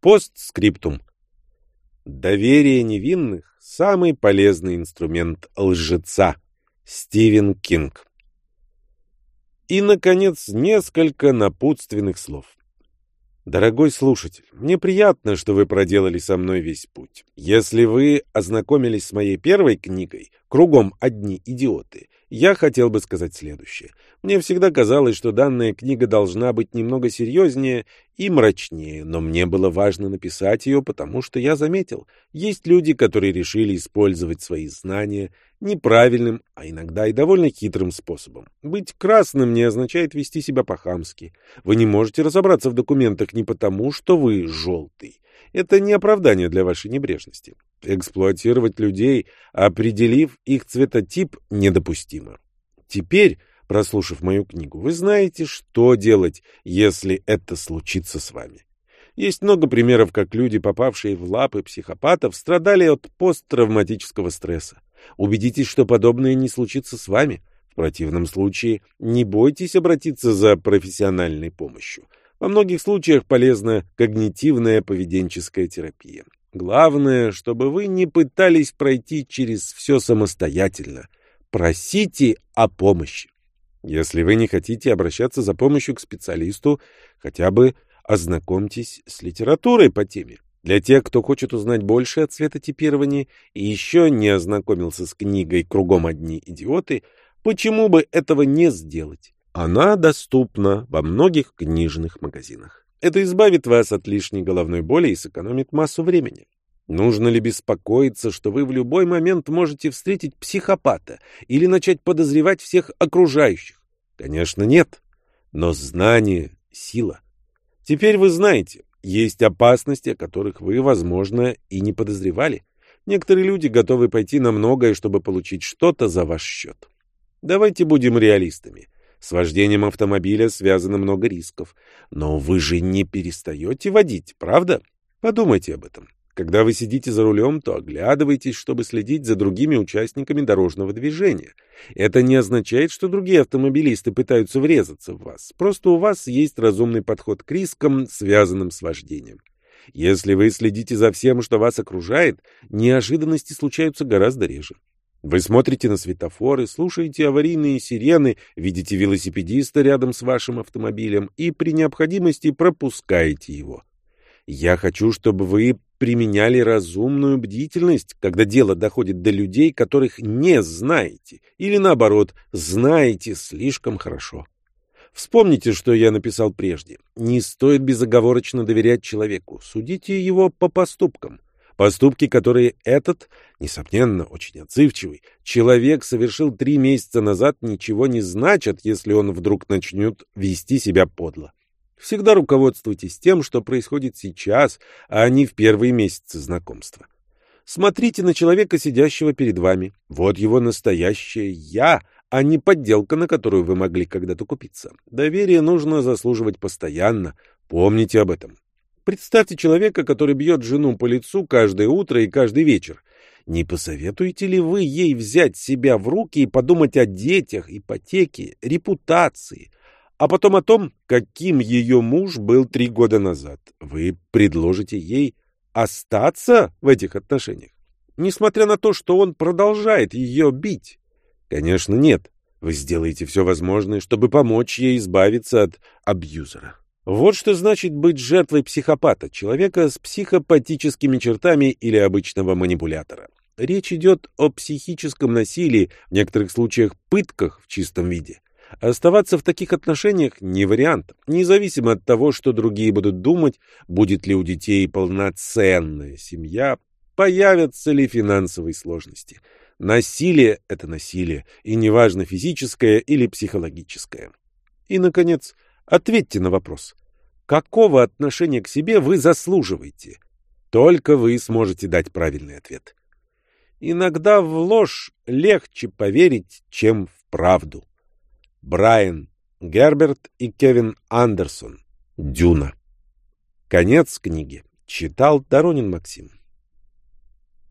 Постскриптум. Доверие невинных – самый полезный инструмент лжеца. Стивен Кинг. И, наконец, несколько напутственных слов. Дорогой слушатель, мне приятно, что вы проделали со мной весь путь. Если вы ознакомились с моей первой книгой «Кругом одни идиоты», я хотел бы сказать следующее. Мне всегда казалось, что данная книга должна быть немного серьезнее и мрачнее, но мне было важно написать ее, потому что я заметил, есть люди, которые решили использовать свои знания неправильным, а иногда и довольно хитрым способом. Быть красным не означает вести себя по-хамски. Вы не можете разобраться в документах не потому, что вы желтый. Это не оправдание для вашей небрежности. Эксплуатировать людей, определив их цветотип, недопустимо. Теперь, прослушав мою книгу, вы знаете, что делать, если это случится с вами. Есть много примеров, как люди, попавшие в лапы психопатов, страдали от посттравматического стресса. Убедитесь, что подобное не случится с вами. В противном случае не бойтесь обратиться за профессиональной помощью. Во многих случаях полезна когнитивная поведенческая терапия. Главное, чтобы вы не пытались пройти через все самостоятельно. Просите о помощи. Если вы не хотите обращаться за помощью к специалисту, хотя бы ознакомьтесь с литературой по теме. Для тех, кто хочет узнать больше о цветотипировании и еще не ознакомился с книгой «Кругом одни идиоты», почему бы этого не сделать? Она доступна во многих книжных магазинах. Это избавит вас от лишней головной боли и сэкономит массу времени. Нужно ли беспокоиться, что вы в любой момент можете встретить психопата или начать подозревать всех окружающих? Конечно, нет. Но знание — сила. Теперь вы знаете, есть опасности, о которых вы, возможно, и не подозревали. Некоторые люди готовы пойти на многое, чтобы получить что-то за ваш счет. Давайте будем реалистами. С вождением автомобиля связано много рисков. Но вы же не перестаете водить, правда? Подумайте об этом. Когда вы сидите за рулем, то оглядывайтесь, чтобы следить за другими участниками дорожного движения. Это не означает, что другие автомобилисты пытаются врезаться в вас. Просто у вас есть разумный подход к рискам, связанным с вождением. Если вы следите за всем, что вас окружает, неожиданности случаются гораздо реже. Вы смотрите на светофоры, слушаете аварийные сирены, видите велосипедиста рядом с вашим автомобилем и при необходимости пропускаете его. Я хочу, чтобы вы применяли разумную бдительность, когда дело доходит до людей, которых не знаете, или наоборот, знаете слишком хорошо. Вспомните, что я написал прежде. Не стоит безоговорочно доверять человеку, судите его по поступкам. Поступки, которые этот, несомненно, очень отзывчивый, человек совершил три месяца назад, ничего не значат, если он вдруг начнет вести себя подло. Всегда руководствуйтесь тем, что происходит сейчас, а не в первые месяцы знакомства. Смотрите на человека, сидящего перед вами. Вот его настоящее «я», а не подделка, на которую вы могли когда-то купиться. Доверие нужно заслуживать постоянно. Помните об этом. Представьте человека, который бьет жену по лицу каждое утро и каждый вечер. Не посоветуете ли вы ей взять себя в руки и подумать о детях, ипотеке, репутации, а потом о том, каким ее муж был три года назад? Вы предложите ей остаться в этих отношениях, несмотря на то, что он продолжает ее бить? Конечно, нет. Вы сделаете все возможное, чтобы помочь ей избавиться от абьюзера. Вот что значит быть жертвой психопата, человека с психопатическими чертами или обычного манипулятора. Речь идет о психическом насилии, в некоторых случаях пытках в чистом виде. Оставаться в таких отношениях не вариант, независимо от того, что другие будут думать, будет ли у детей полноценная семья, появятся ли финансовые сложности. Насилие — это насилие, и неважно физическое или психологическое. И, наконец, Ответьте на вопрос. Какого отношения к себе вы заслуживаете? Только вы сможете дать правильный ответ. Иногда в ложь легче поверить, чем в правду. Брайан Герберт и Кевин Андерсон. Дюна. Конец книги. Читал Доронин Максим.